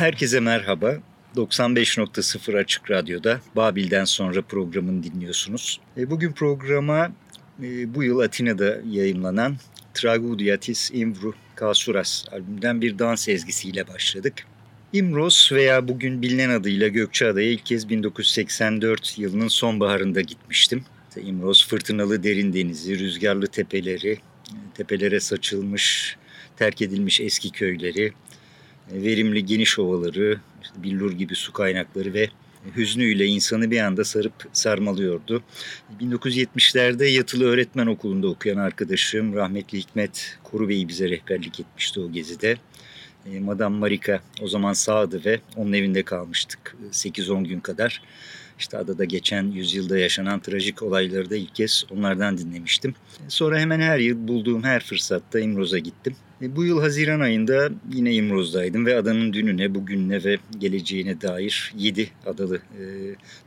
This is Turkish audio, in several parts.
Herkese merhaba. 95.0 Açık Radyo'da Babil'den sonra programını dinliyorsunuz. E, bugün programa e, bu yıl Atina'da yayımlanan Tragudiatis Imvru Kasuras albümünden bir dans ezgisiyle başladık. İmros veya bugün bilinen adıyla Gökçeada'ya ilk kez 1984 yılının sonbaharında gitmiştim. İmros fırtınalı derin denizi, rüzgarlı tepeleri, tepelere saçılmış, terk edilmiş eski köyleri, verimli geniş ovaları, işte billur gibi su kaynakları ve hüznüyle insanı bir anda sarıp sarmalıyordu. 1970'lerde yatılı öğretmen okulunda okuyan arkadaşım rahmetli Hikmet Koru Bey bize rehberlik etmişti o gezide. E, Madame Marika o zaman sağdı ve onun evinde kalmıştık 8-10 gün kadar. İşte adada geçen yüzyılda yaşanan trajik olayları da ilk kez onlardan dinlemiştim. Sonra hemen her yıl bulduğum her fırsatta İmroz'a gittim. E, bu yıl Haziran ayında yine İmroz'daydım ve adanın dününe, bugününe ve geleceğine dair 7 adalı e,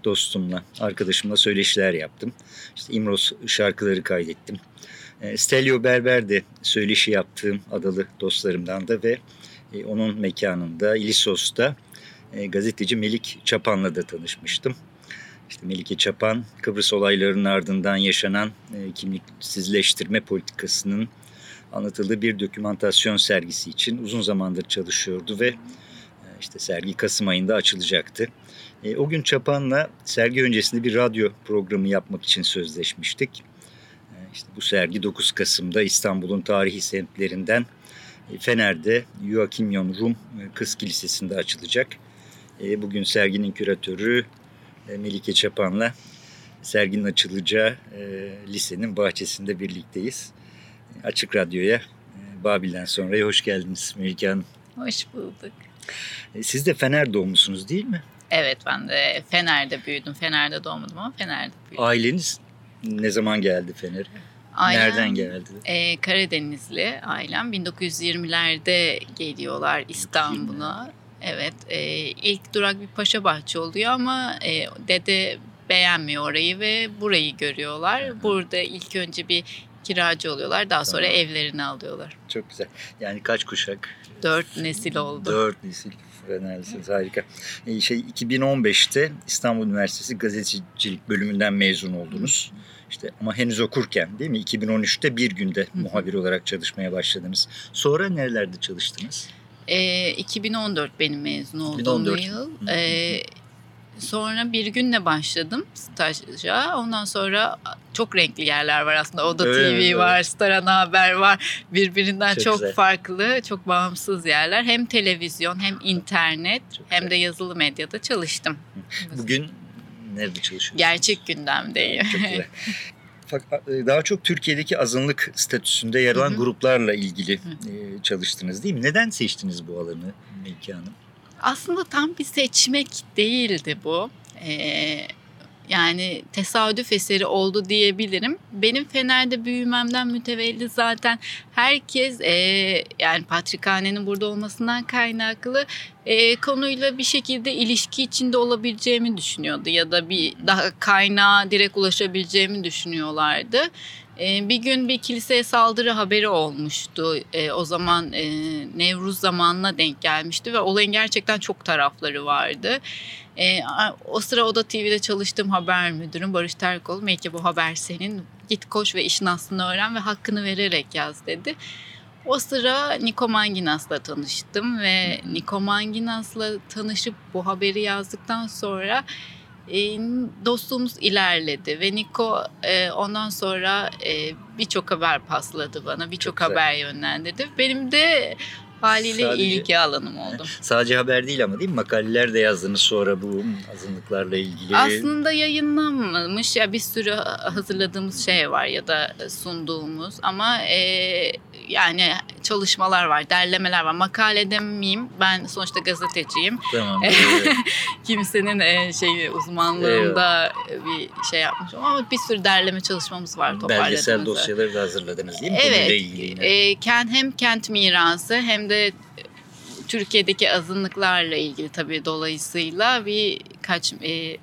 dostumla, arkadaşımla söyleşiler yaptım. İşte İmroz şarkıları kaydettim. E, Stelio Berber de söyleşi yaptığım adalı dostlarımdan da ve onun mekanında İlisos'ta e, gazeteci Melik Çapan'la da tanışmıştım. İşte Melike Çapan, Kıbrıs olaylarının ardından yaşanan kimliksizleştirme politikasının anlatıldığı bir dokümantasyon sergisi için uzun zamandır çalışıyordu ve işte sergi Kasım ayında açılacaktı. E, o gün Çapan'la sergi öncesinde bir radyo programı yapmak için sözleşmiştik. E, işte bu sergi 9 Kasım'da İstanbul'un tarihi semtlerinden e, Fener'de Joachim Rum e, Kız Kilisesi'nde açılacak. E, bugün serginin küratörü e, Melike Çapan'la serginin açılacağı e, lisenin bahçesinde birlikteyiz. Açık Radyo'ya e, Babil'den sonraya hoş geldiniz Melike Hanım. Hoş bulduk. E, siz de Fener doğumlusunuz değil mi? Evet ben de Fener'de büyüdüm. Fener'de doğmadım ama Fener'de büyüdüm. Aileniz ne zaman geldi Fener'e? Ailem, Nereden geldi? E, Karadenizli ailem 1920'lerde geliyorlar İstanbul'a. Evet e, ilk durak bir Paşabahçe oluyor ama e, dede beğenmiyor orayı ve burayı görüyorlar. Hı-hı. Burada ilk önce bir kiracı oluyorlar. Daha sonra tamam. evlerini alıyorlar. Çok güzel. Yani kaç kuşak? Dört nesil oldu. Dört nesil. Fenerlisiniz harika. Ee, şey 2015'te İstanbul Üniversitesi gazetecilik bölümünden mezun oldunuz. İşte ama henüz okurken değil mi? 2013'te bir günde muhabir olarak çalışmaya başladınız. Sonra nerelerde çalıştınız? E, 2014 benim mezun olduğum 2014. yıl. E, Sonra bir günle başladım staja. Ondan sonra çok renkli yerler var aslında. Oda evet, TV evet. var, Star Ana Haber var. Birbirinden çok, çok farklı, çok bağımsız yerler. Hem televizyon hem internet çok hem güzel. de yazılı medyada çalıştım. Bugün nerede çalışıyorsunuz? Gerçek gündemdeyim. Çok güzel. E, daha çok Türkiye'deki azınlık statüsünde yer alan gruplarla ilgili Hı-hı. E, çalıştınız değil mi? Neden seçtiniz bu alanı Melike Hanım? Aslında tam bir seçmek değildi bu. Ee, yani tesadüf eseri oldu diyebilirim. Benim Fener'de büyümemden mütevelli zaten herkes e, yani Patrikhane'nin burada olmasından kaynaklı e, konuyla bir şekilde ilişki içinde olabileceğimi düşünüyordu ya da bir daha kaynağa direkt ulaşabileceğimi düşünüyorlardı. E, bir gün bir kiliseye saldırı haberi olmuştu. E, o zaman e, Nevruz zamanına denk gelmişti ve olayın gerçekten çok tarafları vardı. E, o sıra Oda TV'de çalıştığım haber müdürüm Barış Terkol, belki bu haber senin, git koş ve işin aslını öğren ve hakkını vererek yaz dedi. O sıra Niko Manginas'la tanıştım ve Niko Manginas'la tanışıp bu haberi yazdıktan sonra dostluğumuz ilerledi ve Niko e, ondan sonra e, birçok haber pasladı bana, birçok haber yönlendirdi. Benim de haliyle sadece, ilgi alanım oldu. Sadece haber değil ama değil mi? Makaleler de yazdınız sonra bu azınlıklarla ilgili. Aslında yayınlanmamış ya bir sürü hazırladığımız şey var ya da sunduğumuz ama e, yani çalışmalar var, derlemeler var. Makale demeyeyim. Ben sonuçta gazeteciyim. Tamam. Kimsenin e, şey uzmanlığında evet. bir şey yapmışım ama bir sürü derleme çalışmamız var toparladığımızda. Belgesel dosyaları da hazırladınız değil mi? Evet. E, kent, hem kent mirası hem de Türkiye'deki azınlıklarla ilgili tabii dolayısıyla bir kaç e,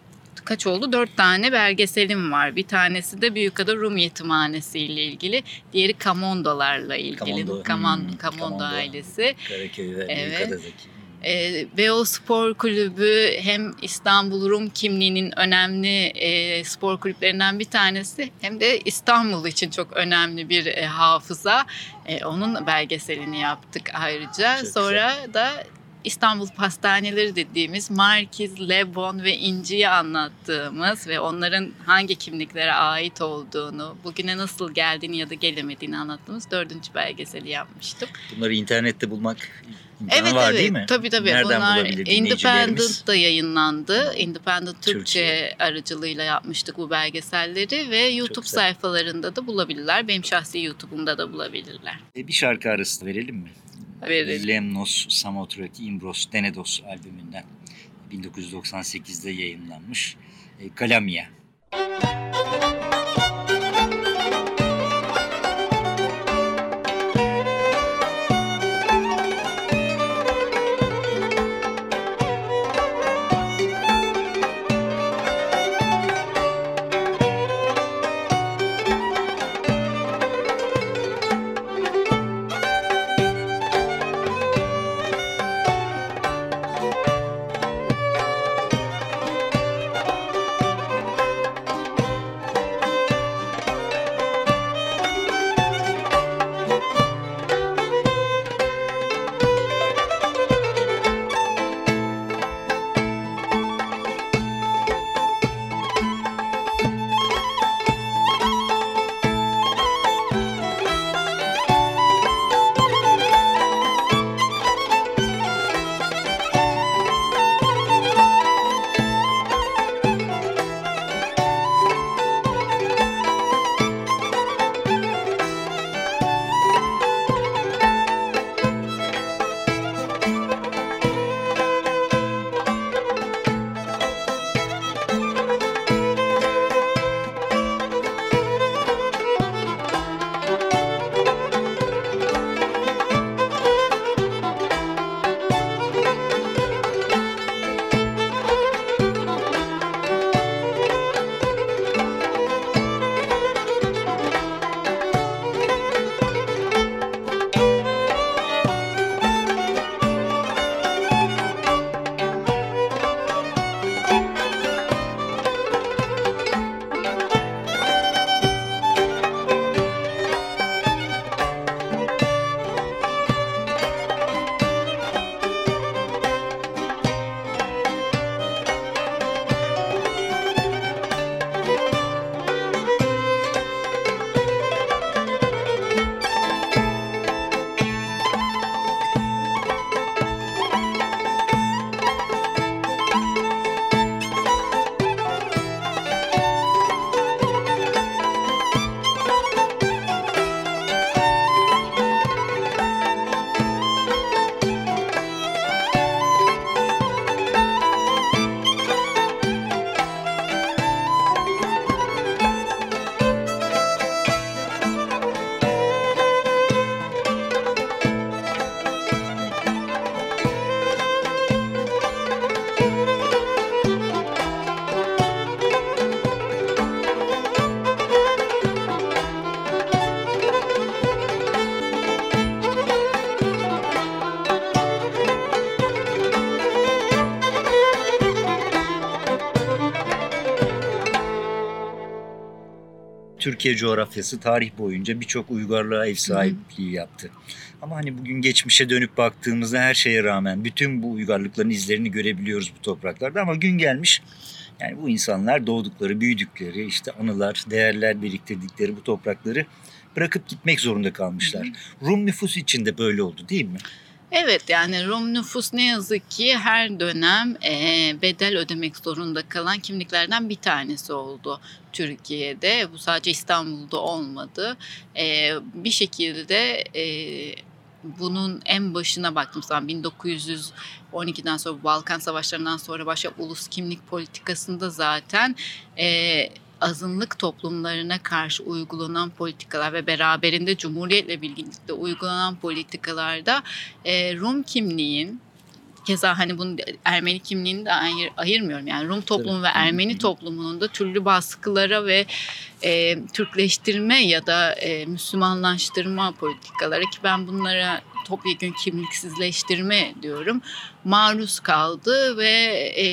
kaç oldu? Dört tane belgeselim var. Bir tanesi de Büyükada Rum Yetimhanesi ile ilgili. Diğeri Kamondolarla ilgili. Kamondo, Kaman, hmm, Kamondo, Kamondo ailesi. Karaköy ve evet. Büyükada'daki. E, ve o spor kulübü hem İstanbul Rum kimliğinin önemli e, spor kulüplerinden bir tanesi hem de İstanbul için çok önemli bir e, hafıza. E, onun belgeselini yaptık ayrıca. Çok Sonra güzel. da İstanbul pastaneleri dediğimiz Markiz, Lebon ve İnci'yi anlattığımız ve onların hangi kimliklere ait olduğunu, bugüne nasıl geldiğini ya da gelemediğini anlattığımız dördüncü belgeseli yapmıştım. Bunları internette bulmak evet, var evet. değil mi? Tabii tabii. Nereden Bunlar Independent'da yayınlandı. Independent Türkçe, Türkçe aracılığıyla yapmıştık bu belgeselleri ve YouTube sayfalarında da bulabilirler. Benim şahsi YouTube'umda da bulabilirler. E bir şarkı arası verelim mi? Verelim. Lemnos Samotraki Imbros Denedos albümünden 1998'de yayınlanmış. E, Kalamia. Müzik Türkiye coğrafyası tarih boyunca birçok uygarlığa ev sahipliği yaptı. Ama hani bugün geçmişe dönüp baktığımızda her şeye rağmen bütün bu uygarlıkların izlerini görebiliyoruz bu topraklarda. Ama gün gelmiş yani bu insanlar doğdukları, büyüdükleri, işte anılar, değerler biriktirdikleri bu toprakları bırakıp gitmek zorunda kalmışlar. Rum nüfusu için de böyle oldu değil mi? Evet yani Rum nüfus ne yazık ki her dönem e, bedel ödemek zorunda kalan kimliklerden bir tanesi oldu Türkiye'de. Bu sadece İstanbul'da olmadı. E, bir şekilde e, bunun en başına baktım zaman 1912'den sonra Balkan Savaşları'ndan sonra başka ulus kimlik politikasında zaten e, azınlık toplumlarına karşı uygulanan politikalar ve beraberinde Cumhuriyet'le birlikte uygulanan politikalarda e, Rum kimliğin Keza hani bunu Ermeni kimliğini de ayır, ayırmıyorum. Yani Rum toplumu ve Ermeni toplumunun da türlü baskılara ve e, Türkleştirme ya da e, Müslümanlaştırma politikaları ki ben bunlara topyekun kimliksizleştirme diyorum maruz kaldı ve e,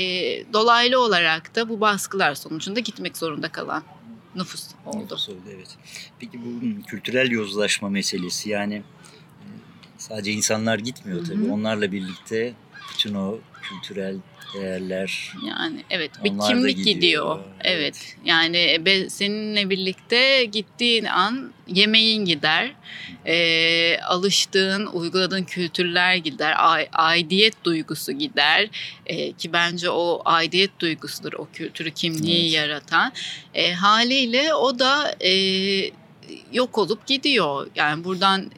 dolaylı olarak da bu baskılar sonucunda gitmek zorunda kalan nüfus oldu. Nüfus oldu evet. Peki bu kültürel yozlaşma meselesi yani e, sadece insanlar gitmiyor tabii. Hı hı. Onlarla birlikte bütün o kültürel değerler. Yani evet bir kimlik gidiyor. gidiyor. Evet. evet. Yani be, seninle birlikte gittiğin an yemeğin gider. E, alıştığın, uyguladığın kültürler gider. A, aidiyet duygusu gider. E, ki bence o aidiyet duygusudur o kültürü kimliği evet. yaratan. E, haliyle o da e, yok olup gidiyor. Yani buradan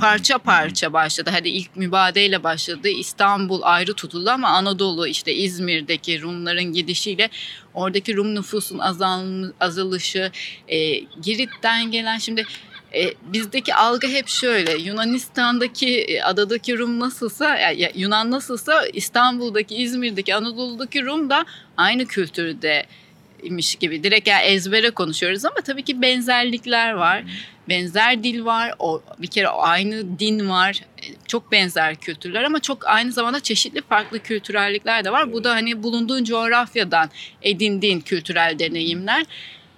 parça parça başladı. Hadi ilk mübadeyle başladı. İstanbul ayrı tutuldu ama Anadolu işte İzmir'deki Rumların gidişiyle oradaki Rum nüfusun azal, azalışı, e, Girit'ten gelen şimdi e, bizdeki algı hep şöyle Yunanistan'daki e, adadaki Rum nasılsa yani Yunan nasılsa İstanbul'daki İzmir'deki Anadolu'daki Rum da aynı kültürde imiş gibi. Direkt yani ezbere konuşuyoruz ama tabii ki benzerlikler var. Benzer dil var. O bir kere aynı din var. Çok benzer kültürler ama çok aynı zamanda çeşitli farklı kültürellikler de var. Bu da hani bulunduğun coğrafyadan edindiğin kültürel deneyimler.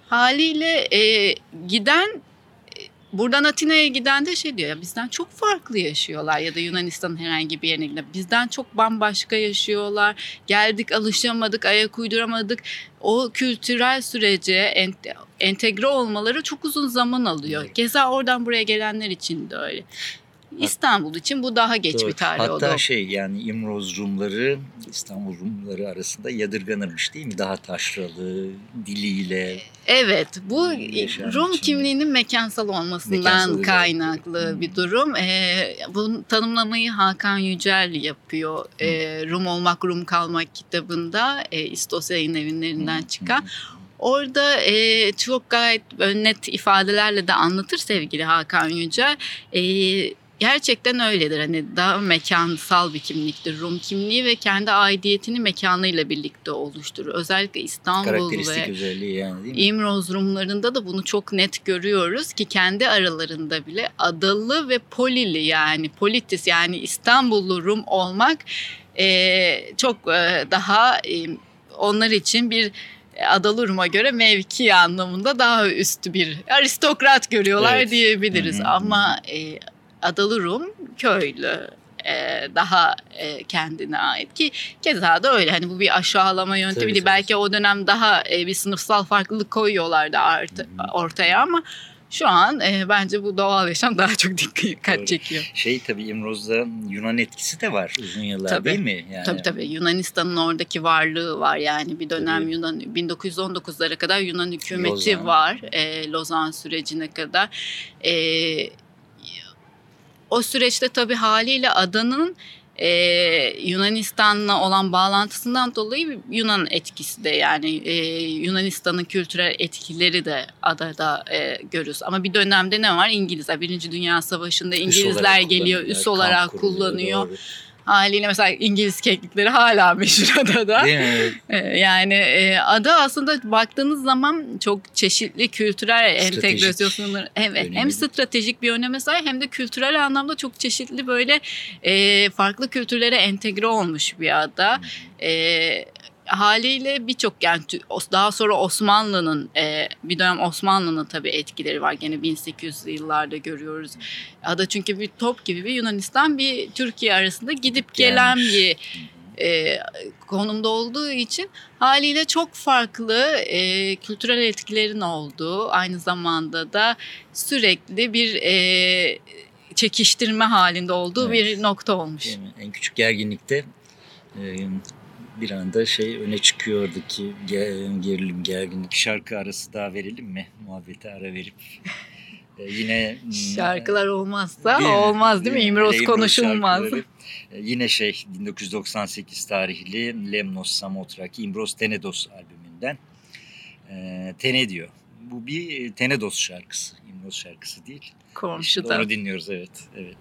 Haliyle e, giden Buradan Atina'ya giden de şey diyor ya bizden çok farklı yaşıyorlar ya da Yunanistan'ın herhangi bir yerine giden. Bizden çok bambaşka yaşıyorlar. Geldik alışamadık, ayak uyduramadık. O kültürel sürece entegre olmaları çok uzun zaman alıyor. Keza oradan buraya gelenler için de öyle. İstanbul için bu daha geç Doğru. bir tarih Hatta oldu. Hatta şey yani İmroz Rumları İstanbul Rumları arasında yadırganırmış değil mi? Daha taşralı, diliyle. Evet bu Rum için. kimliğinin mekansal olmasından mekansal kaynaklı hmm. bir durum. Ee, bu tanımlamayı Hakan Yücel yapıyor. Ee, Rum olmak Rum kalmak kitabında e, İstos yayın evlerinden hmm. çıkan. Hmm. Orada e, çok gayet net ifadelerle de anlatır sevgili Hakan Yücel. E, Gerçekten öyledir. Hani daha mekansal bir kimliktir. Rum kimliği ve kendi aidiyetini mekanıyla birlikte oluşturur. Özellikle İstanbul ve yani İmroz Rumlarında da bunu çok net görüyoruz ki kendi aralarında bile adalı ve polili yani politis yani İstanbullu Rum olmak e, çok e, daha e, onlar için bir Adalı Rum'a göre mevki anlamında daha üstü bir aristokrat görüyorlar evet. diyebiliriz. Hı-hı. Ama e, Adalı Rum köylü e, daha e, kendine ait ki keza da öyle hani bu bir aşağılama yöntemi değil belki o dönem daha e, bir sınıfsal farklılık koyuyorlardı artı, ortaya ama şu an e, bence bu doğal yaşam daha çok dikkat Doğru. çekiyor. Şey tabii İmroz'da Yunan etkisi de var uzun yıllar tabii, değil mi? Yani... Tabii tabii Yunanistan'ın oradaki varlığı var yani bir dönem tabii. Yunan 1919'lara kadar Yunan hükümeti Lozan. var e, Lozan sürecine kadar. E, o süreçte tabii haliyle adanın e, Yunanistan'la olan bağlantısından dolayı Yunan etkisi de yani e, Yunanistan'ın kültürel etkileri de adada e, görürüz. Ama bir dönemde ne var? İngilizler. Birinci Dünya Savaşı'nda İngilizler geliyor, üs olarak kullanıyor. Doğru. Haliyle mesela İngiliz keklikleri hala meşhur adada. Ee, yani e, ada aslında baktığınız zaman çok çeşitli kültürel entegrasyonları evet hem stratejik bir öneme sahip hem de kültürel anlamda çok çeşitli böyle e, farklı kültürlere entegre olmuş bir ada. E, haliyle birçok yani daha sonra Osmanlı'nın e, bir dönem Osmanlı'nın tabii etkileri var. Gene 1800'lü yıllarda görüyoruz. Ada çünkü bir top gibi bir Yunanistan bir Türkiye arasında gidip gelen bir e, konumda olduğu için haliyle çok farklı e, kültürel etkilerin olduğu aynı zamanda da sürekli bir e, çekiştirme halinde olduğu Evet. bir nokta olmuş. En küçük gerginlikte e, bir anda şey öne çıkıyordu ki ge- gerilim, gerginlik. Şarkı arası daha verelim mi? Muhabbete ara verip. E, yine hmm, Şarkılar olmazsa mi? olmaz değil mi? İmroz konuşulmaz. E, Yine şey 1998 tarihli Lemnos Samotraki Imbros Tenedos albümünden e, Tene diyor. Bu bir Tenedos şarkısı. Imbros şarkısı değil. Şimdi Komşuda. onu dinliyoruz evet. Evet.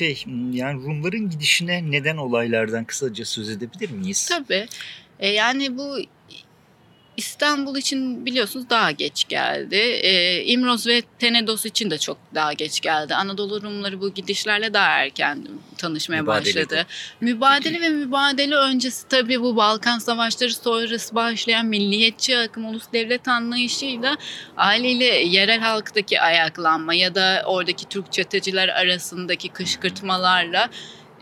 Şey yani Rumların gidişine neden olaylardan kısaca söz edebilir miyiz? Tabii. E, yani bu İstanbul için biliyorsunuz daha geç geldi. Ee, İmroz ve Tenedos için de çok daha geç geldi. Anadolu Rumları bu gidişlerle daha erken tanışmaya Mübadeleydi. başladı. Mübadele ve mübadele öncesi tabii bu Balkan Savaşları sonrası başlayan milliyetçi akım, ulus devlet anlayışıyla aileyle yerel halktaki ayaklanma ya da oradaki Türk çeteciler arasındaki kışkırtmalarla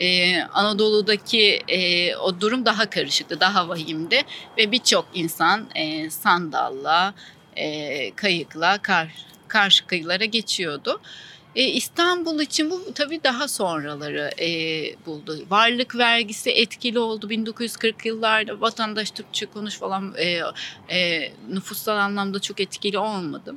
ee, Anadolu'daki e, o durum daha karışıktı, daha vahimdi ve birçok insan e, sandalla, e, kayıkla kar, karşı kıyılara geçiyordu. E, İstanbul için bu tabii daha sonraları e, buldu. Varlık vergisi etkili oldu 1940 yıllarda vatandaş Türkçe konuş falan e, e, nüfussal anlamda çok etkili olmadı.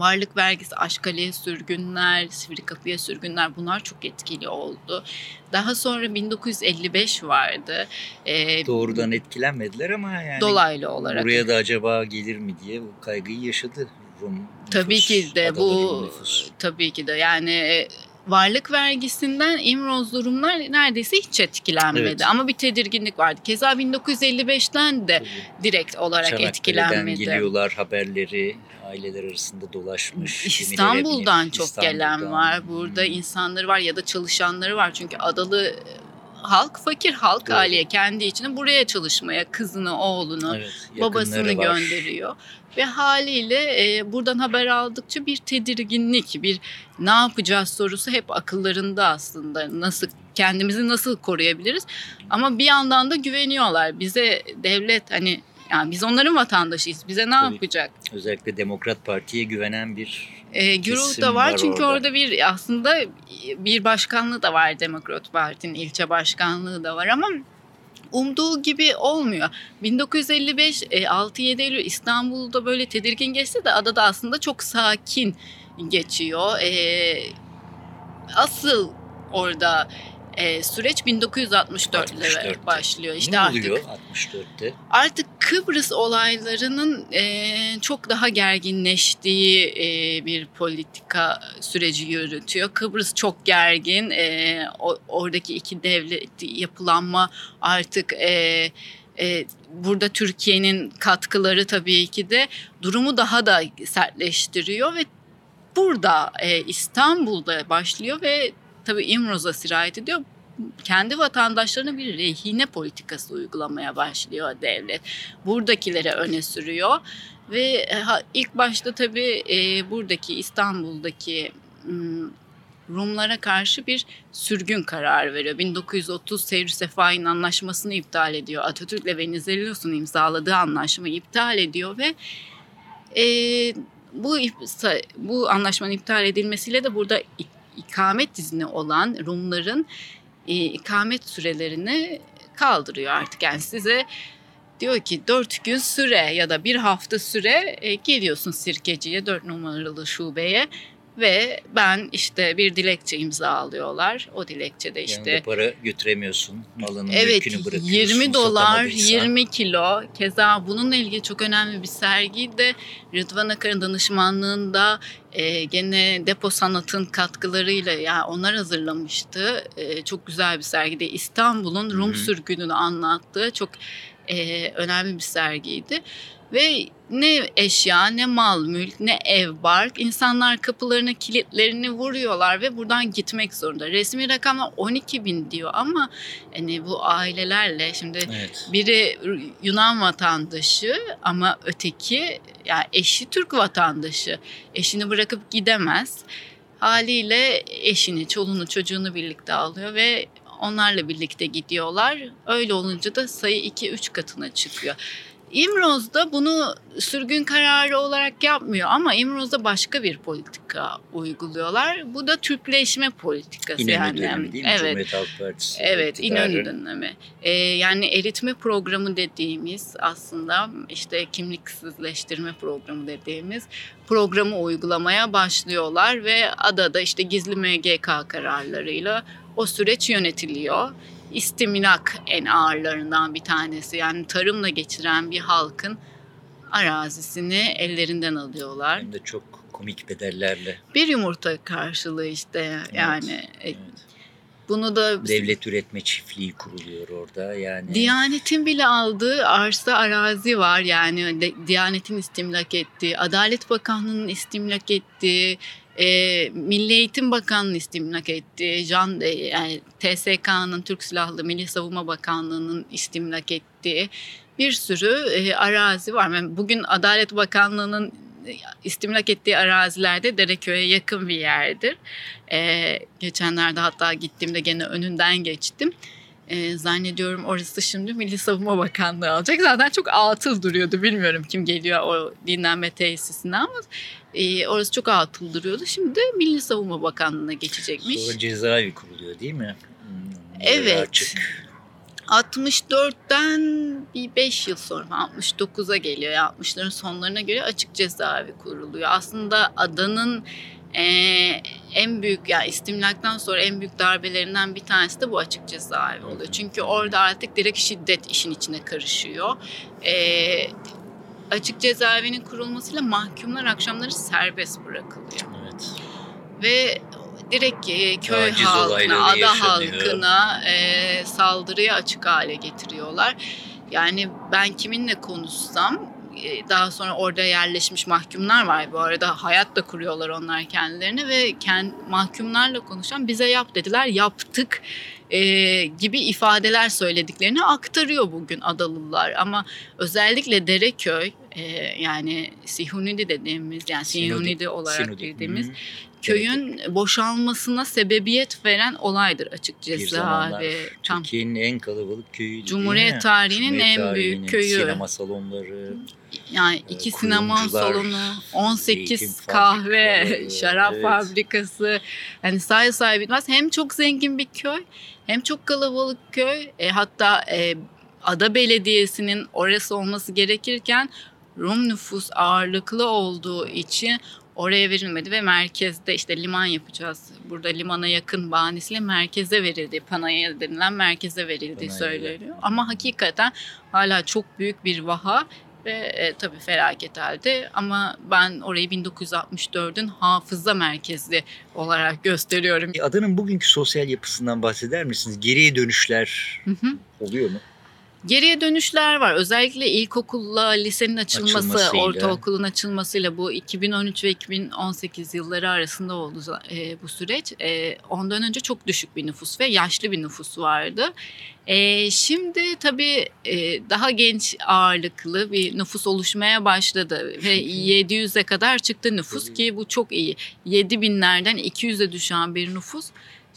Varlık vergisi, Aşkale'ye sürgünler, Sivri Kapı'ya sürgünler bunlar çok etkili oldu. Daha sonra 1955 vardı. E, Doğrudan etkilenmediler ama yani dolaylı olarak. buraya da acaba gelir mi diye bu kaygıyı yaşadı Rum Tabii nüfus, ki de bu nüfus. tabii ki de yani e, varlık vergisinden İmroz durumlar neredeyse hiç etkilenmedi Evet. ama bir tedirginlik vardı. Keza 1955'ten de Tabii. direkt olarak Çanakkale'den etkilenmedi. geliyorlar haberleri aileler arasında dolaşmış. İstanbul'dan binip çok gelen İstanbul'dan. var. Burada Hmm. insanları var ya da çalışanları var. Çünkü adalı e, halk fakir halk Doğru. haliye kendi içinde buraya çalışmaya kızını, oğlunu, Evet, babasını var. gönderiyor. Ve haliyle e, buradan haber aldıkça bir tedirginlik, bir ne yapacağız sorusu hep akıllarında aslında. Nasıl kendimizi nasıl koruyabiliriz? Ama bir yandan da güveniyorlar. Bize devlet hani yani biz onların vatandaşıyız. Bize ne Tabii. yapacak? Özellikle Demokrat Parti'ye güvenen bir E, güruh da var var çünkü orada. orada bir aslında bir başkanlığı da var Demokrat Parti'nin ilçe başkanlığı da var ama umduğu gibi olmuyor. 1955 e, 6-7 Eylül İstanbul'da böyle tedirgin geçse de adada aslında çok sakin geçiyor. E, asıl orada e, süreç 1964 ile 64'te. başlıyor. İşte ne artık oluyor 64'te? artık Kıbrıs olaylarının e, çok daha gerginleştiği e, bir politika süreci yürütüyor. Kıbrıs çok gergin. E, oradaki iki devlet yapılanma artık e, e, burada Türkiye'nin katkıları tabii ki de durumu daha da sertleştiriyor ve burada e, İstanbul'da başlıyor ve tabii İmroz'a sirayet ediyor kendi vatandaşlarına bir rehine politikası uygulamaya başlıyor devlet. Buradakileri öne sürüyor ve e, ilk başta tabii e, buradaki İstanbul'daki Rumlara karşı bir sürgün kararı veriyor. 1930 Sevr Sefai'nin anlaşmasını iptal ediyor. Atatürk'le Venizelos'un imzaladığı anlaşmayı iptal ediyor ve e, bu bu anlaşmanın iptal edilmesiyle de burada ikamet izni olan Rumların e, ikamet sürelerini kaldırıyor artık. Yani size diyor ki dört gün süre ya da bir hafta süre e, geliyorsun Sirkeci'ye dört numaralı şubeye ve ben işte bir dilekçe imzalıyorlar. O dilekçede işte Yanında para götüremiyorsun. Malının Evet mülkünü bırakıyorsun. 20 dolar satamadıysan. 20 kilo keza bununla ilgili çok önemli bir sergi de Rıdvan Akar'ın danışmanlığında e, gene depo sanatın katkılarıyla yani onlar hazırlamıştı. E, çok güzel bir sergide İstanbul'un Rum Hı hı. sürgününü anlattığı çok e, önemli bir sergiydi. Ve ne eşya, ne mal, mülk, ne ev, bark. insanlar kapılarına kilitlerini vuruyorlar ve buradan gitmek zorunda. Resmi rakamlar 12 bin diyor ama hani bu ailelerle şimdi Evet. biri Yunan vatandaşı ama öteki yani eşi Türk vatandaşı. Eşini bırakıp gidemez. Haliyle eşini, çoluğunu, çocuğunu birlikte alıyor ve onlarla birlikte gidiyorlar. Öyle olunca da sayı 2-3 katına çıkıyor. İmroz'da bunu sürgün kararı olarak yapmıyor ama İmroz'da başka bir politika uyguluyorlar. Bu da Türkleşme politikası İnönü yani. dönemi değil mi? Evet. Cumhuriyet Halk Partisi. Evet, iktidarı. İnönü dönemi. Ee, yani eritme programı dediğimiz aslında işte kimliksizleştirme programı dediğimiz programı uygulamaya başlıyorlar ve adada işte gizli MGK kararlarıyla o süreç yönetiliyor. İstimlak en ağırlarından bir tanesi. Yani tarımla geçiren bir halkın arazisini ellerinden alıyorlar. Hem de çok komik bedellerle. Bir yumurta karşılığı işte yani e, Evet. Bunu da Devlet üretme çiftliği kuruluyor orada yani. Diyanet'in bile aldığı arsa arazi var yani Diyanet'in istimlak ettiği, Adalet Bakanlığı'nın istimlak ettiği, e, Milli Eğitim Bakanlığı'nın istimlak ettiği, Can, e, yani TSK'nın Türk Silahlı Milli Savunma Bakanlığı'nın istimlak ettiği bir sürü e, arazi var. Yani bugün Adalet Bakanlığı'nın istimlak ettiği arazilerde Dereköy'e yakın bir yerdir. Ee, geçenlerde hatta gittiğimde gene önünden geçtim. Ee, zannediyorum orası şimdi Milli Savunma Bakanlığı alacak. Zaten çok atıl duruyordu. Bilmiyorum kim geliyor o dinlenme tesisine ama e, orası çok atıl duruyordu. Şimdi de Milli Savunma Bakanlığı'na geçecekmiş. Sonra cezaevi kuruluyor değil mi? Hmm, Evet. Açık. 64'ten bir 5 yıl sonra 69'a geliyor. 60'ların sonlarına göre açık cezaevi kuruluyor. Aslında adanın e, en büyük yani istimlaktan sonra en büyük darbelerinden bir tanesi de bu açık cezaevi oluyor. Çünkü orada artık direkt şiddet işin içine karışıyor. E, açık cezaevinin kurulmasıyla mahkumlar akşamları serbest bırakılıyor Evet. ve direkt e, köy Taciz halkına, ada yaşanıyor. halkına e, saldırıya açık hale getiriyorlar. Yani ben kiminle konuşsam e, daha sonra orada yerleşmiş mahkumlar var bu arada hayat da kuruyorlar onlar kendilerine ve kend, mahkumlarla konuşan bize yap dediler yaptık e, gibi ifadeler söylediklerini aktarıyor bugün Adalılar ama özellikle Dereköy e, yani Sihunidi dediğimiz yani Sinunidi olarak Sinudi. bildiğimiz Hı. köyün boşalmasına sebebiyet veren olaydır açık cezaevi. Türkiye'nin en kalabalık değil Cumhuriyet tarihinin Cumhuriyet en büyük tarihinin köyü. Sinema salonları, yani iki e, sinema kuyumcular, salonu, zeytin 18 kahve, şarap evet. fabrikası. Yani say say bitmez. Hem çok zengin bir köy, hem çok kalabalık köy. E, hatta e, Ada Belediyesi'nin orası olması gerekirken Rum nüfus ağırlıklı olduğu için oraya verilmedi ve merkezde işte liman yapacağız. Burada limana yakın bahanesiyle merkeze verildi. Panaya denilen merkeze verildiği söyleniyor. Ama hakikaten hala çok büyük bir vaha ve e, tabii felaket halde ama ben orayı 1964'ün hafıza merkezi olarak gösteriyorum. Adanın bugünkü sosyal yapısından bahseder misiniz? Geriye dönüşler Hı hı. oluyor mu? Geriye dönüşler var. Özellikle ilkokulla lisenin açılması, ortaokulun açılmasıyla bu 2013 ve 2018 yılları arasında oldu e, bu süreç. E, ondan önce çok düşük bir nüfus ve yaşlı bir nüfus vardı. E, şimdi tabii e, daha genç ağırlıklı bir nüfus oluşmaya başladı ve 700'e kadar çıktı nüfus ki bu çok iyi. 7000'lerden 200'e düşen bir nüfus.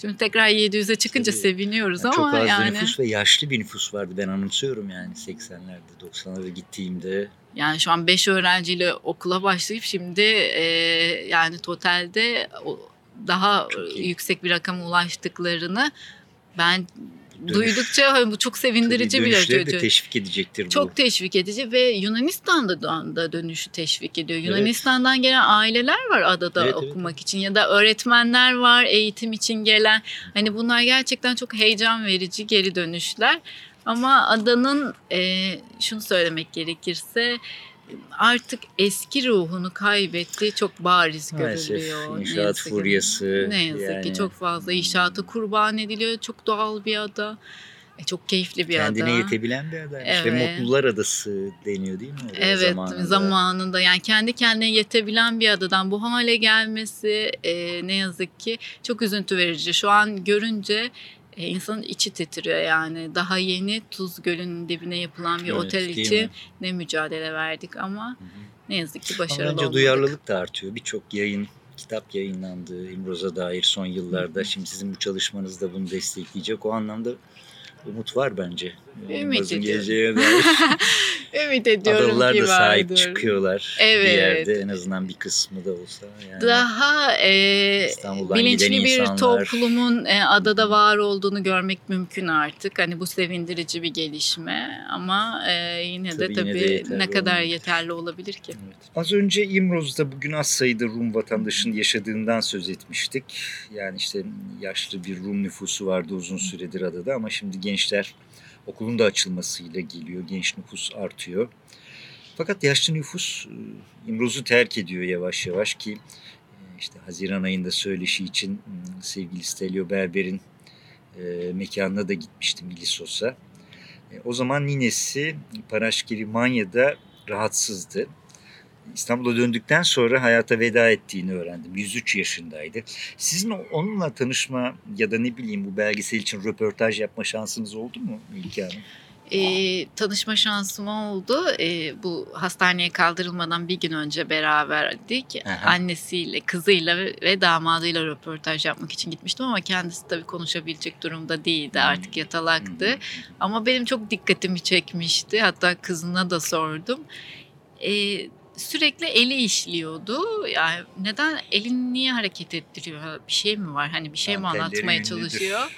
Şimdi tekrar 700'e çıkınca Tabii. seviniyoruz Yani ama çok az yani. nüfus ve yaşlı bir nüfus vardı. Ben anımsıyorum yani 80'lerde 90'lara gittiğimde. Yani şu an 5 öğrenciyle okula başlayıp şimdi e, yani totalde daha yüksek bir rakama ulaştıklarını ben Dönüş- duydukça hani bu çok sevindirici bir dönüşleri de teşvik edecektir bu. Çok teşvik edici ve Yunanistan'da da, dönüşü teşvik ediyor. Evet. Yunanistan'dan gelen aileler var adada Evet, evet, okumak için ya da öğretmenler var eğitim için gelen. Hani bunlar gerçekten çok heyecan verici geri dönüşler. Ama adanın e, şunu söylemek gerekirse artık eski ruhunu kaybettiği çok bariz Maalesef görülüyor. Ne inşaat yazık furyası. Ne yazık yani ki çok fazla inşaatı kurban ediliyor. Çok doğal bir ada. E, çok keyifli bir kendine ada. yetebilen bir. Ve Evet. Mutlular Adası deniyor değil mi? oraya Evet zamanında? zamanında. yani kendi kendine yetebilen bir adadan bu hale gelmesi e, ne yazık ki çok üzüntü verici. Şu an görünce e, insanın içi titriyor yani. Daha yeni Tuz Gölü'nün dibine yapılan bir Evet, otel için ne mücadele verdik ama Hı hı. ne yazık ki başarılı olmadık. duyarlılık da artıyor. Birçok yayın, kitap yayınlandı İmroz'a dair son yıllarda. Şimdi sizin bu çalışmanız da bunu destekleyecek. O anlamda umut var bence. Ümit İmroz'un ediyorum. geleceğine dair. Ümit ediyorum Adalılar ki da sahip vardır. çıkıyorlar Evet. bir yerde. En azından bir kısmı da olsa. Yani. Daha e, bilinçli bir insanlar. toplumun e, adada var olduğunu görmek mümkün artık. Hani bu sevindirici bir gelişme ama e, yine de Tabii yine de tabii ne kadar olmadı. yeterli olabilir ki? Evet. Az önce İmroz'da bugün az sayıda Rum vatandaşının yaşadığından söz etmiştik. Yani işte yaşlı bir Rum nüfusu vardı uzun süredir adada ama şimdi gençler okulun da açılmasıyla geliyor. Genç nüfus artıyor. Fakat yaşlı nüfus e, İmroz'u terk ediyor yavaş yavaş ki e, işte Haziran ayında söyleşi için m, sevgili Stelio Berber'in e, mekanına da gitmiştim İlisos'a. O zaman ninesi Paraşkiri Manya'da rahatsızdı. İstanbul'a döndükten sonra hayata veda ettiğini öğrendim. 103 yaşındaydı. Sizin onunla tanışma ya da ne bileyim bu belgesel için röportaj yapma şansınız oldu mu İlki Hanım? e, tanışma şansım oldu. E, bu hastaneye kaldırılmadan bir gün önce beraberdik. Aha. Annesiyle, kızıyla ve, ve damadıyla röportaj yapmak için gitmiştim ama kendisi tabii konuşabilecek durumda değildi. Hmm. Artık yatalaktı. Hmm. Ama benim çok dikkatimi çekmişti. Hatta kızına da sordum. E, sürekli eli işliyordu. Yani neden elini niye hareket ettiriyor? Bir şey mi var? Hani bir şey mi anlatmaya ünlüdür. çalışıyor?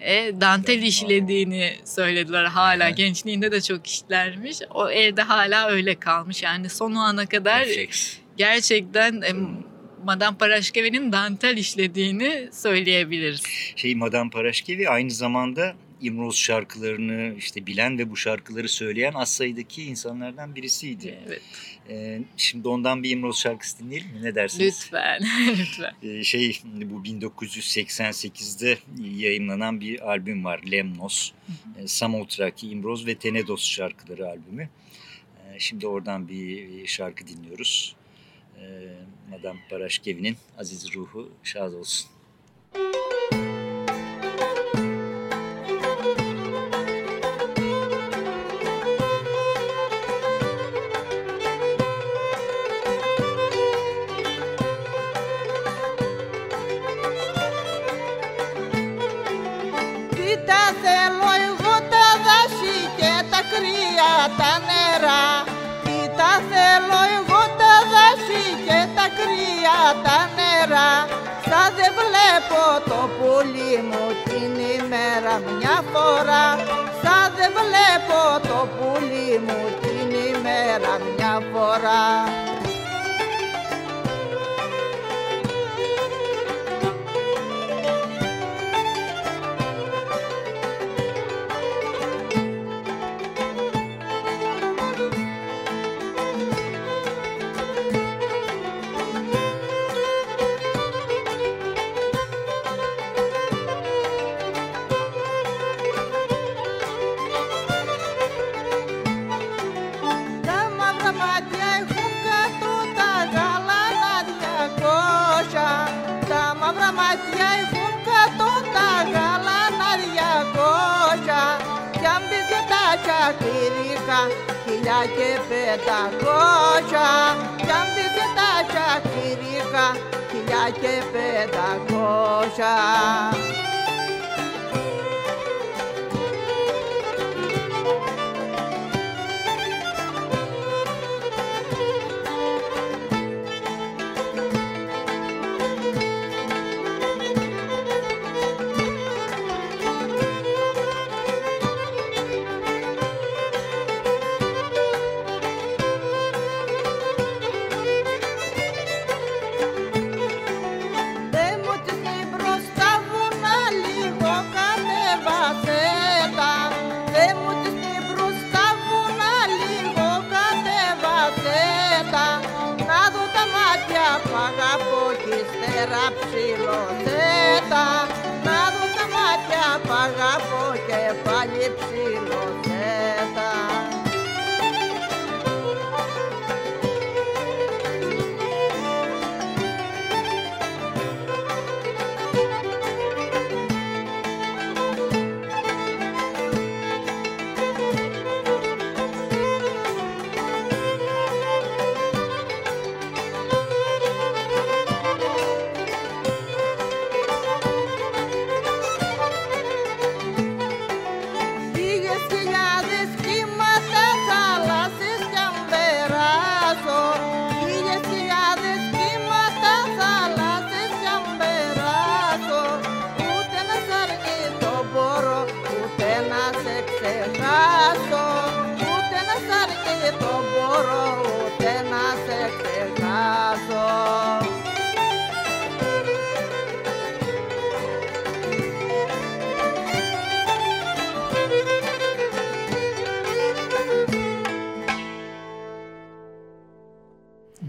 E, dantel işlediğini söylediler hala gençliğinde de çok işlermiş. O evde hala öyle kalmış. Yani son ana kadar Refleks. gerçekten e, Madame Paraşkeve'nin dantel işlediğini söyleyebiliriz. Şey Madame Paraşkevi aynı zamanda İmroz şarkılarını işte bilen ve bu şarkıları söyleyen az sayıdaki insanlardan birisiydi. Evet. Ee, şimdi ondan bir İmroz şarkısı dinleyelim mi? Ne dersiniz? Lütfen, lütfen. Ee, şey bu 1988'de yayınlanan bir albüm var Lemnos. Ee, Samothraki, İmroz ve Tenedos şarkıları albümü. Ee, şimdi oradan bir şarkı dinliyoruz. Ee, Madame Paraşkevi'nin aziz ruhu şad olsun. Τι κρύα τα νερά. Τι τα θέλω εγώ τα δάση και τα κρύα τα νερά. Σαν δεν βλέπω το πουλί μου την ημέρα μια φορά. Σαν δεν βλέπω το πουλί μου την ημέρα μια φορά τα τσακυρίκα χιλιά και πεντακόσια. Κι αν πεις και τα τσακυρίκα χιλιά και πεντακόσια ούτε να σε ξεχάσω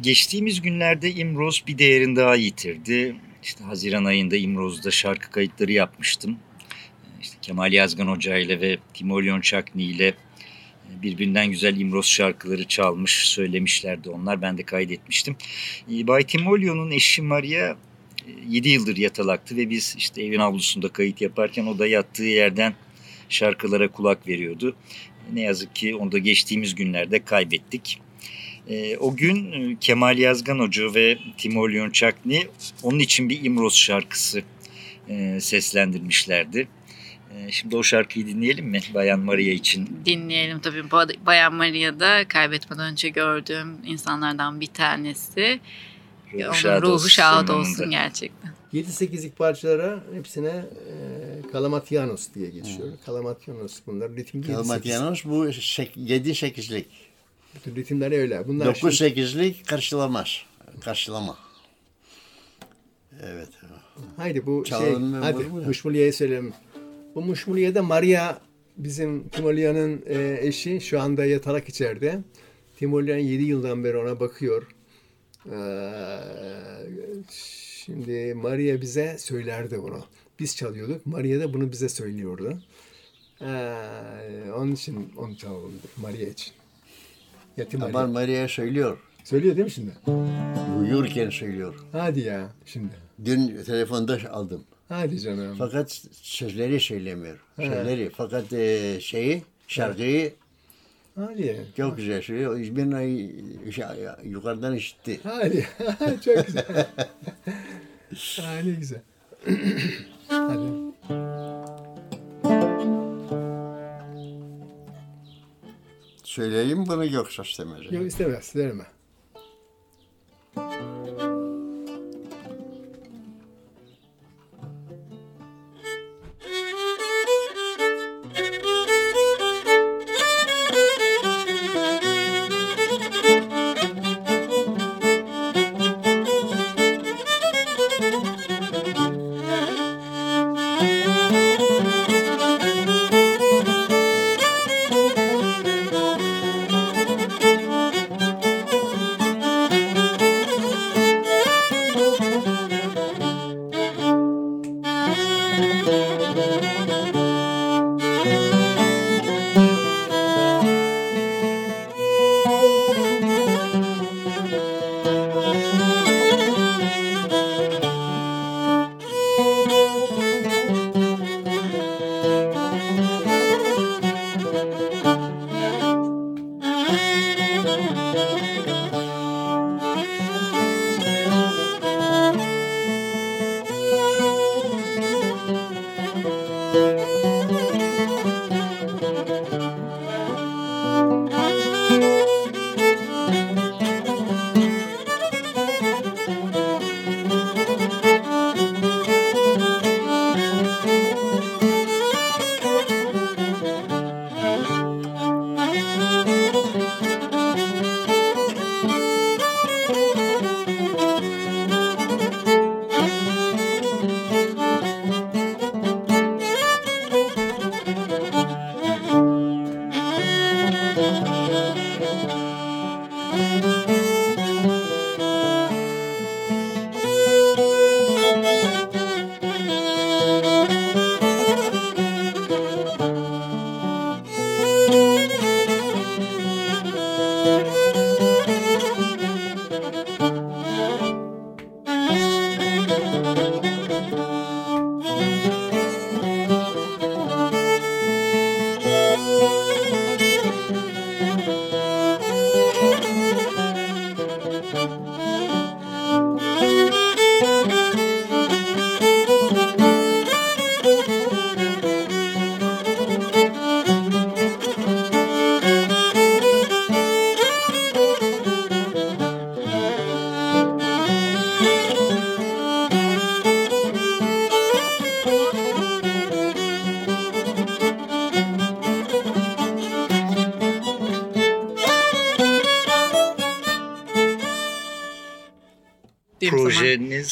Geçtiğimiz günlerde İmroz bir değerini daha yitirdi. İşte Haziran ayında İmroz'da şarkı kayıtları yapmıştım. işte Kemal Yazgan Hoca ile ve Timolyon Çakni ile e, birbirinden güzel İmroz şarkıları çalmış, söylemişlerdi onlar. Ben de kaydetmiştim. E, Bay Timolyon'un eşi Maria 7 yıldır yatalaktı ve biz işte evin avlusunda kayıt yaparken o da yattığı yerden şarkılara kulak veriyordu. Ne yazık ki onu da geçtiğimiz günlerde kaybettik. E, o gün e, Kemal Yazgan Hoca ve Timur Lyonçakni onun için bir İmroz şarkısı e, seslendirmişlerdi. E, şimdi o şarkıyı dinleyelim mi Bayan Maria için? Dinleyelim tabii. Ba- Bayan Maria'da kaybetmeden önce gördüğüm insanlardan bir tanesi. Ruhu Onun şad ruhu olsun şad sonunda. olsun gerçekten. 7-8'lik parçalara hepsine e, Kalamatyanos diye geçiyor. Kalamatyanos bunlar ritim 7-8. Kalmatyanos bu 7-8'lik. Bütün ritimleri öyle. Bunlar şimdi- 9-8'lik karşılamaz. Karşılama. Evet. Haydi bu Çalalım şey hadi. Muşmuliye'yi söyleyelim. Bu Muşmuliye'de Maria bizim Timolya'nın e, eşi şu anda yatalak içeride. Timolyan 7 yıldan beri ona bakıyor. Ee, şimdi Maria bize söylerdi bunu. Biz çalıyorduk. Maria da bunu bize söylüyordu. Ee, onun için onu çalalım Maria için. Yatim. Aman Maria söylüyor. Söylüyor değil mi şimdi? Uyurken söylüyor. Hadi ya şimdi. Dün telefonda aldım. Hadi canım. Fakat sözleri söylemiyor. Sözleri. Fakat e, şeyi, şarkıyı Hadi. çok güzel söylüyor. İzmir'in şey, yukarıdan işitti. Hadi. Çok güzel. ha, ne güzel. Hadi. Söyleyeyim bunu yoksa istemez. Yok istemez. Verme.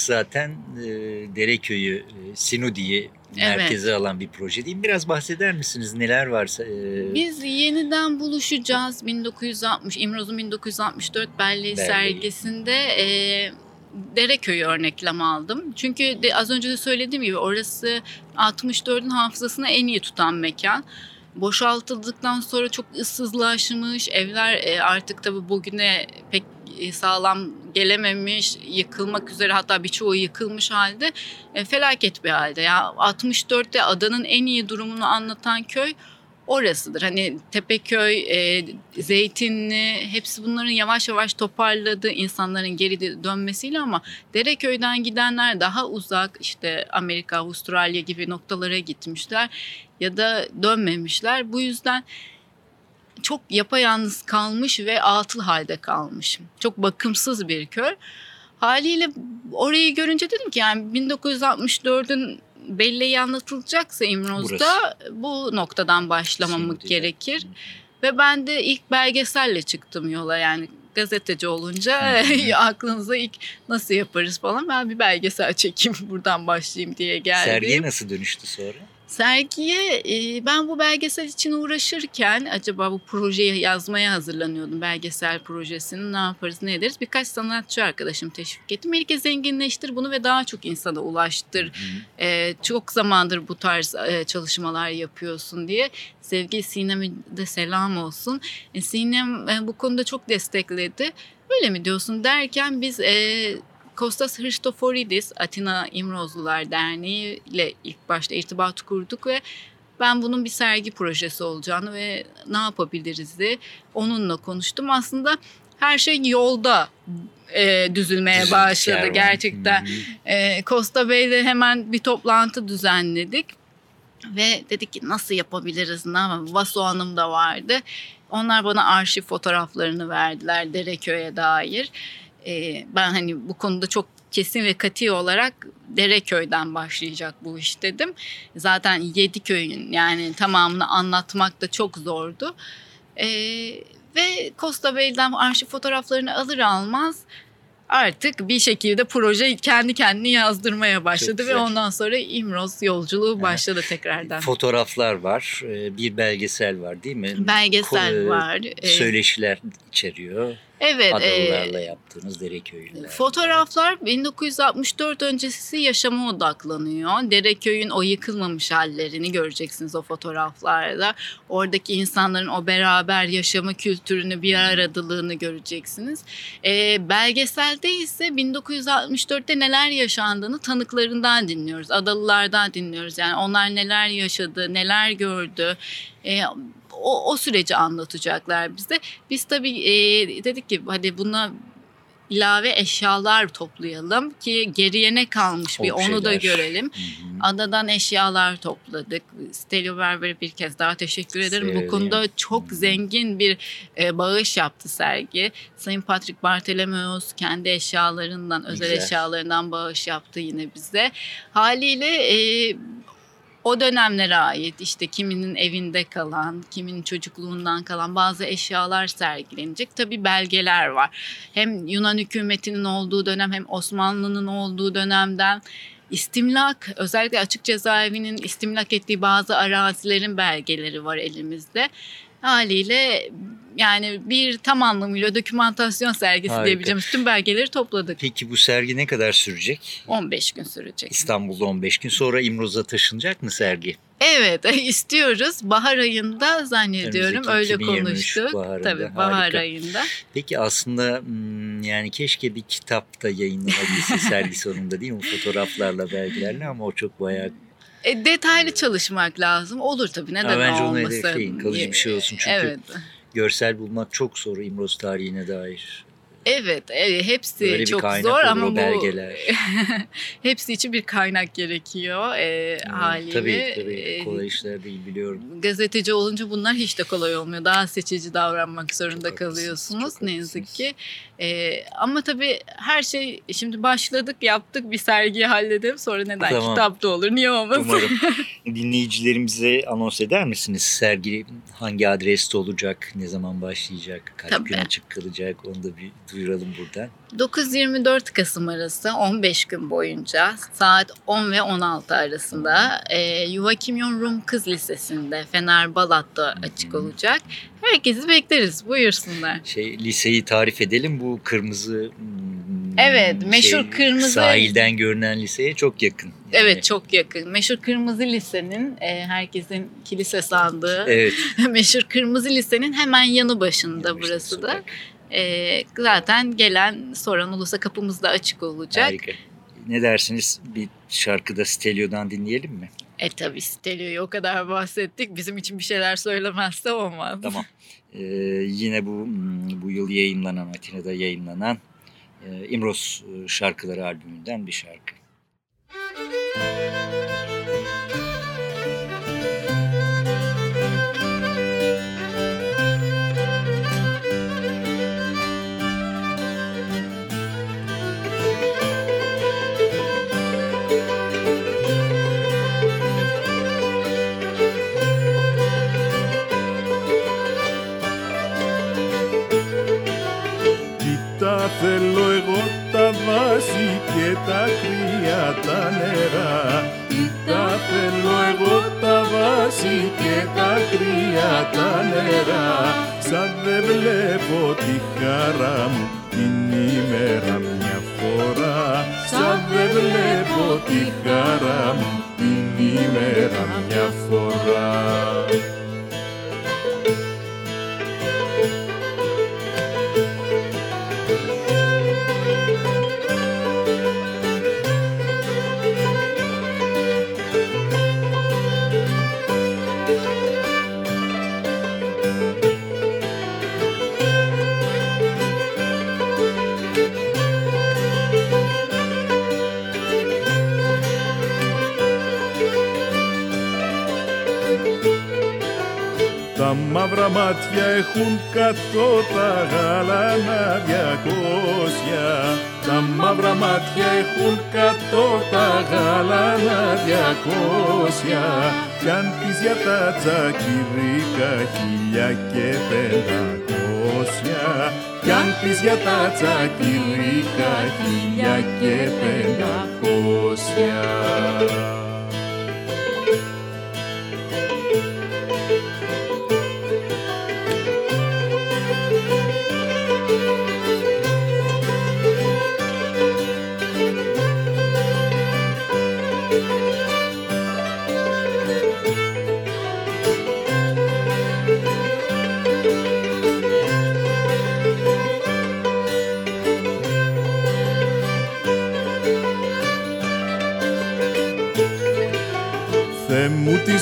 Zaten e, Dereköy'ü, e, Sinudi'yi merkeze alan bir proje değil mi? Biraz bahseder misiniz? Neler varsa? e, Biz yeniden buluşacağız 1960 İmroz'un 1964 belleği Belleği. sergisinde e, Dereköy'ü örneklem aldım. Çünkü de az önce de söylediğim gibi orası 64'ün hafızasını en iyi tutan mekan. Boşaltıldıktan sonra çok ıssızlaşmış, evler e, artık tabii bugüne pek sağlam gelememiş, yıkılmak üzere hatta birçoğu yıkılmış halde e, felaket bir halde. Ya 64'te adanın en iyi durumunu anlatan köy orasıdır. Hani Tepeköy, e, Zeytinli hepsi bunların yavaş yavaş toparladı insanların geri dönmesiyle ama Dereköy'den gidenler daha uzak işte Amerika, Avustralya gibi noktalara gitmişler ya da dönmemişler. Bu yüzden çok yapayalnız kalmış ve atıl halde kalmış. Çok bakımsız bir köy. Haliyle orayı görünce dedim ki yani 1964'ün belleği anlatılacaksa İmroz'da bu noktadan başlamamız Şimdi de. gerekir. Ve ben de ilk belgeselle çıktım yola yani gazeteci olunca aklınıza ilk nasıl yaparız falan ben bir belgesel çekeyim buradan başlayayım diye geldim. Sergiye nasıl dönüştü sonra? Sergiye e, ben bu belgesel için uğraşırken acaba bu projeyi yazmaya hazırlanıyordum. Belgesel projesini ne yaparız ne ederiz. Birkaç sanatçı arkadaşım teşvik ettim. Melike zenginleştir bunu ve daha çok insana ulaştır. E, çok zamandır bu tarz e, çalışmalar yapıyorsun diye. Sevgili Sinem'e de selam olsun. E, Sinem e, bu konuda çok destekledi. Öyle mi diyorsun derken biz... E, Kostas Hristoforidis Atina İmrozlular Derneği ile ilk başta irtibat kurduk ve ben bunun bir sergi projesi olacağını ve ne yapabiliriz diye onunla konuştum. Aslında her şey yolda e, düzülmeye başladı gerçekten. E, Costa Bey'le hemen bir toplantı düzenledik. Ve dedik ki nasıl yapabiliriz? Ne yapalım? Vaso Hanım da vardı. Onlar bana arşiv fotoğraflarını verdiler Dereköy'e dair. Ee, ben hani bu konuda çok kesin ve katı olarak Dereköy'den başlayacak bu iş dedim. Zaten yedi köyün yani tamamını anlatmak da çok zordu. Ee, ve Costa Bey'den arşiv fotoğraflarını alır almaz artık bir şekilde proje kendi kendini yazdırmaya başladı ve güzel. ondan sonra İmroz yolculuğu başladı tekrardan. Fotoğraflar var, e, bir belgesel var değil mi? Belgesel Ko- e, var. Ee, Söyleşiler içeriyor. Evet. e, Adalılarla yaptığınız Dereköy'ünle. Fotoğraflar 1964 öncesi yaşama odaklanıyor. Dereköy'ün o yıkılmamış hallerini göreceksiniz o fotoğraflarda. Oradaki insanların o beraber yaşama kültürünü, bir aradılığını göreceksiniz. Ee, belgeselde ise 1964'te neler yaşandığını tanıklarından dinliyoruz. Adalılardan dinliyoruz. Yani onlar neler yaşadı, neler gördü. Ee, o, o süreci anlatacaklar bize. Biz tabii e, dedik ki hadi buna ilave eşyalar toplayalım ki geriye ne kalmış bir onu da görelim. Hı hı. Adadan eşyalar topladık. Stelio Berber'e bir kez daha teşekkür ederim. Sevdim. Bu konuda çok zengin bir e, bağış yaptı sergi. Sayın Patrick Bartolomeos kendi eşyalarından, özel Güzel. eşyalarından bağış yaptı yine bize. Haliyle e, o dönemlere ait işte kiminin evinde kalan, kiminin çocukluğundan kalan bazı eşyalar sergilenecek. Tabii belgeler var. Hem Yunan hükümetinin olduğu dönem hem Osmanlı'nın olduğu dönemden istimlak özellikle açık cezaevinin istimlak ettiği bazı arazilerin belgeleri var elimizde. Haliyle yani bir tam anlamıyla dokümantasyon sergisi Harika. diyebileceğimiz tüm belgeleri topladık. Peki bu sergi ne kadar sürecek? 15 gün sürecek. İstanbul'da 15 gün sonra İmroz'a taşınacak mı sergi? Evet istiyoruz. Bahar ayında zannediyorum öyle 2023 konuştuk. baharında. Tabii bahar Harika. ayında. Peki aslında hmm, yani keşke bir kitap da yayınlanabilse sergi sonunda değil mi? Fotoğraflarla, belgelerle ama o çok bayağı E, detaylı çalışmak lazım. Olur tabii neden Ha, bence onu olmasın. hedefleyin. Kalıcı bir şey olsun çünkü Evet. Görsel bulmak çok zor İmroz tarihine dair. Evet, e, hepsi Böyle bir çok zor olur ama bu belgeler. hepsi için bir kaynak gerekiyor e, haliyle. Tabii tabii E, kolay işler değil biliyorum. gazeteci olunca bunlar hiç de kolay olmuyor. Daha seçici davranmak zorunda Çok haklısınız, kalıyorsunuz çok ne yazık haklısınız. ki. Ee, ama tabii her şey şimdi başladık yaptık bir sergiyi halledelim sonra neden Tamam. kitap da olur niye olmasın? Umarım. Dinleyicilerimize anons eder misiniz? Sergi hangi adreste olacak, ne zaman başlayacak, kaç Tabii. gün açık kalacak onu da bir duyuralım buradan. 9-24 Kasım arası 15 gün boyunca saat 10 ve 16 arasında e, Yuva Kimyon Rum Kız Lisesi'nde Fener Balat'ta açık olacak. Herkesi bekleriz buyursunlar. Şey liseyi tarif edelim. Bu kırmızı hmm, Evet, meşhur kırmızı- Sahilden görünen liseye çok yakın. Yani. Evet çok yakın. Meşhur Kırmızı Lise'nin e, herkesin kilise sandığı Evet. meşhur Kırmızı Lise'nin hemen yanı başında burası da. E, zaten gelen soran olursa kapımız da açık olacak. Harika. Ne dersiniz bir şarkıda Stelio'dan dinleyelim mi? E tabi Stelio'yu o kadar bahsettik. Bizim için bir şeyler söylemezse olmaz. Tamam. Ee, yine bu hmm, bu yıl yayınlanan, Atina'da yayınlanan e, İmroz e, şarkıları albümünden bir şarkı. Müzik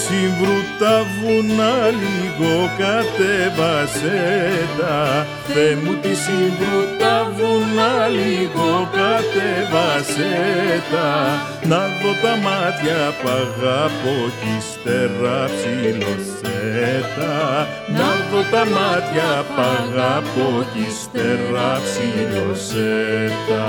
σύμβρου τα βουνά λίγο κατέβασέ τα. Θε μου τη σύμβρου τα βουνά λίγο κατέβασέ τα. Να δω τα μάτια π' αγαπώ κι ύστερα ψηλωσέ τα. Να δω τα μάτια π' αγαπώ κι ύστερα ψηλωσέ τα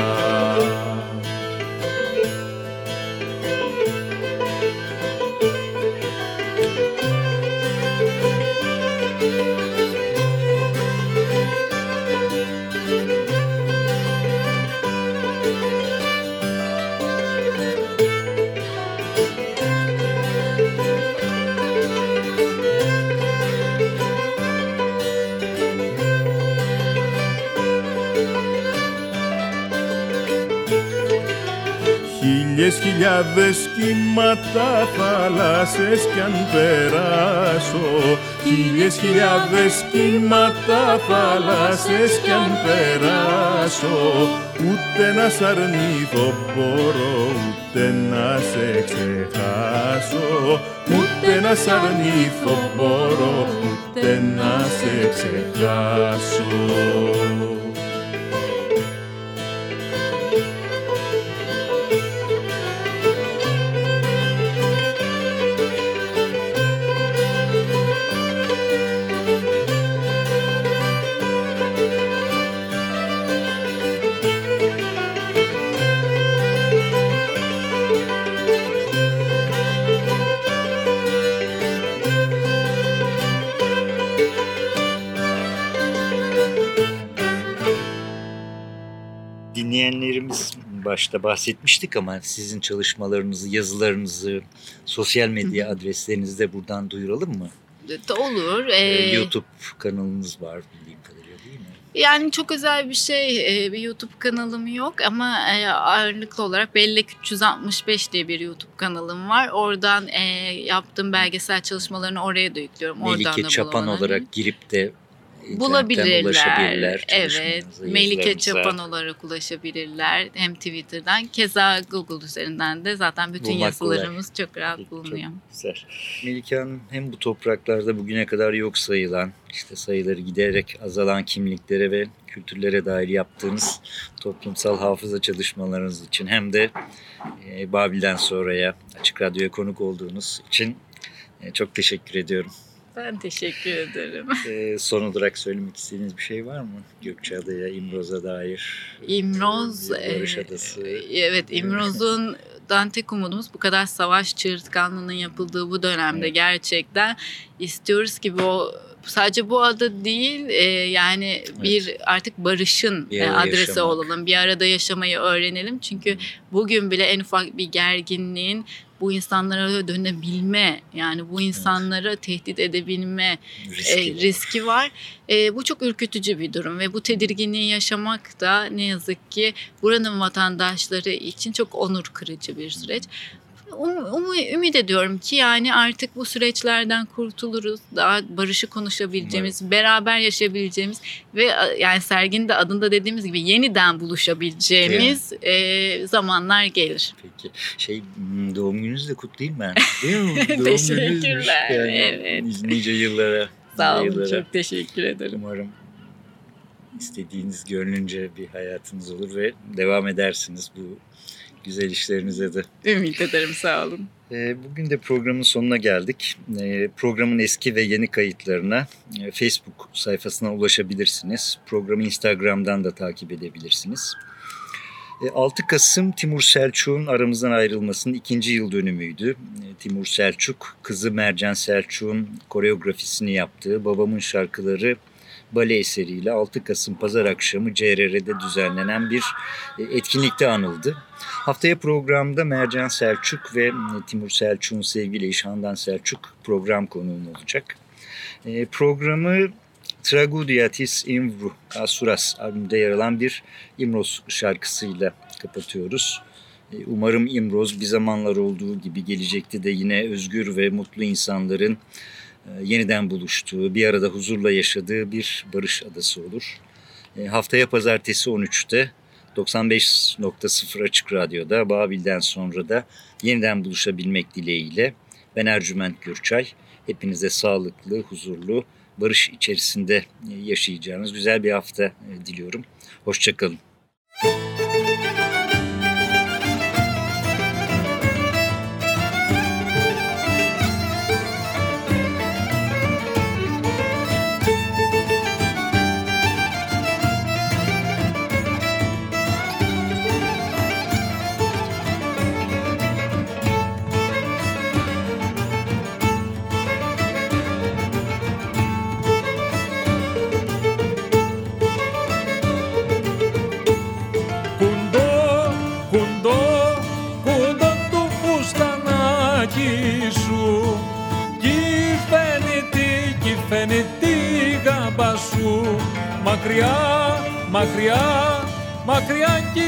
Χίλιες χιλιάδες κύματα θάλασσες κι αν περάσω. Χίλιες χιλιάδες κύματα θάλασσες κι αν περάσω. Ούτε να σ' αρνηθώ μπορώ ούτε να σε ξεχάσω. Ούτε να σ' αρνηθώ μπορώ ούτε να σε ξεχάσω başta bahsetmiştik ama sizin çalışmalarınızı, yazılarınızı, sosyal medya adreslerinizi de buradan duyuralım mı? Olur. Ee, Ee, YouTube kanalınız var bildiğim kadarıyla değil mi? Yani çok özel bir şey, e, bir YouTube kanalım yok ama e, ağırlıklı olarak Bellek 365 diye bir YouTube kanalım var. Oradan e, yaptığım belgesel çalışmalarını oraya da yüklüyorum. Oradan Melike da Çapan olarak girip de bulabilirler. Evet. Melike. Çapan olarak ulaşabilirler. Hem Twitter'dan keza Google üzerinden de zaten bütün Bulmak kolay. yazılarımız çok rahat Çok bulunuyor. güzel. Melike Hanım hem bu topraklarda bugüne kadar yok sayılan, işte sayıları giderek azalan kimliklere ve kültürlere dair yaptığınız toplumsal hafıza çalışmalarınız için hem de e, Babil'den sonraya Açık Radyo'ya konuk olduğunuz için e, çok teşekkür ediyorum. Ben teşekkür ederim. E, son olarak söylemek istediğiniz bir şey var mı? Gökçeada'ya, İmroz'a dair. İmroz, Bir Barış e, Adası. evet İmroz'un Dante umudumuz bu kadar savaş çığırtkanlığının yapıldığı bu dönemde Evet. gerçekten istiyoruz ki bu sadece bu ada değil e, yani bir artık barışın Bir e, adresi yaşamak. olalım. Bir arada yaşamayı öğrenelim. Çünkü bugün bile en ufak bir gerginliğin bu insanlara dönebilme yani bu insanları tehdit edebilme Riski e, var. riski var. E, bu çok ürkütücü bir durum ve bu tedirginliği yaşamak da ne yazık ki buranın vatandaşları için çok onur kırıcı bir süreç. Um, umu- ümit ediyorum ki yani artık bu süreçlerden kurtuluruz. Daha barışı konuşabileceğimiz, beraber yaşayabileceğimiz ve yani serginin de adında dediğimiz gibi yeniden buluşabileceğimiz e, zamanlar gelir. Peki şey doğum gününüzü de kutlayayım ben. Değil mi? Doğum. Teşekkürler, evet. nice- yıllara. Sağ olun, yıllara. çok teşekkür ederim. Umarım istediğiniz gönlünce bir hayatınız olur ve devam edersiniz bu güzel işlerinize de. Ümit ederim, sağ olun. Ee, Bugün de programın sonuna geldik. Ee, Programın eski ve yeni kayıtlarına e, Facebook sayfasına ulaşabilirsiniz. Programı Instagram'dan da takip edebilirsiniz. E, 6 Kasım Timur Selçuk'un aramızdan ayrılmasının ikinci yıl dönümüydü. Timur Selçuk, kızı Mercan Selçuk'un koreografisini yaptığı Babamın Şarkıları bale eseriyle 6 Kasım pazar akşamı CRR'de düzenlenen bir e, etkinlikte anıldı. Haftaya programda Mercan Selçuk ve Timur Selçuk'un sevgili eşi Handan Selçuk program konuğum olacak. E, programı Tragudiatis Imvru Asuras albümünde yer alan bir İmroz şarkısıyla kapatıyoruz. E, Umarım İmroz bir zamanlar olduğu gibi gelecekte de yine özgür ve mutlu insanların e, yeniden buluştuğu, bir arada huzurla yaşadığı bir barış adası olur. E, haftaya pazartesi 13'te 95.0 Açık Radyo'da Babil'den sonra da yeniden buluşabilmek dileğiyle ben Ercüment Gürçay. Hepinize sağlıklı, huzurlu, barış içerisinde e, yaşayacağınız güzel bir hafta diliyorum. Hoşçakalın. Müzik μακριά, μακριά κι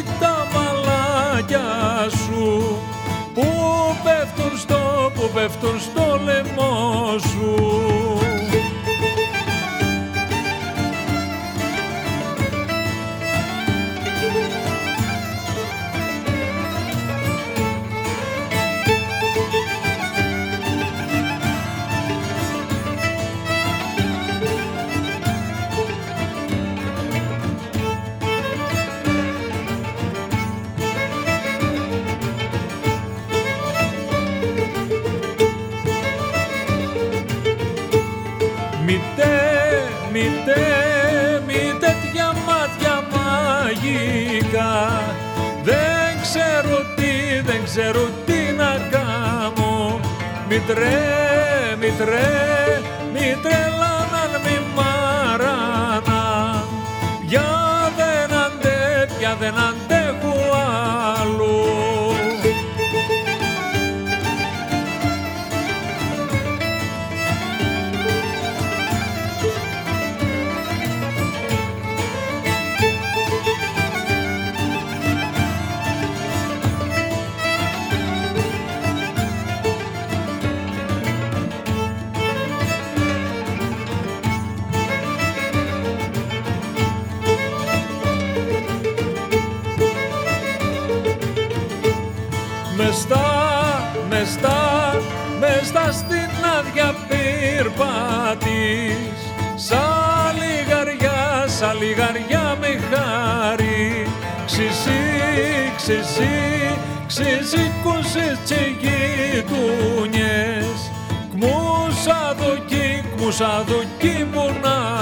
ξεσύ, ξεσήκωσες και γειτονιές κμούσα δοκί, κμούσα δοκί μονά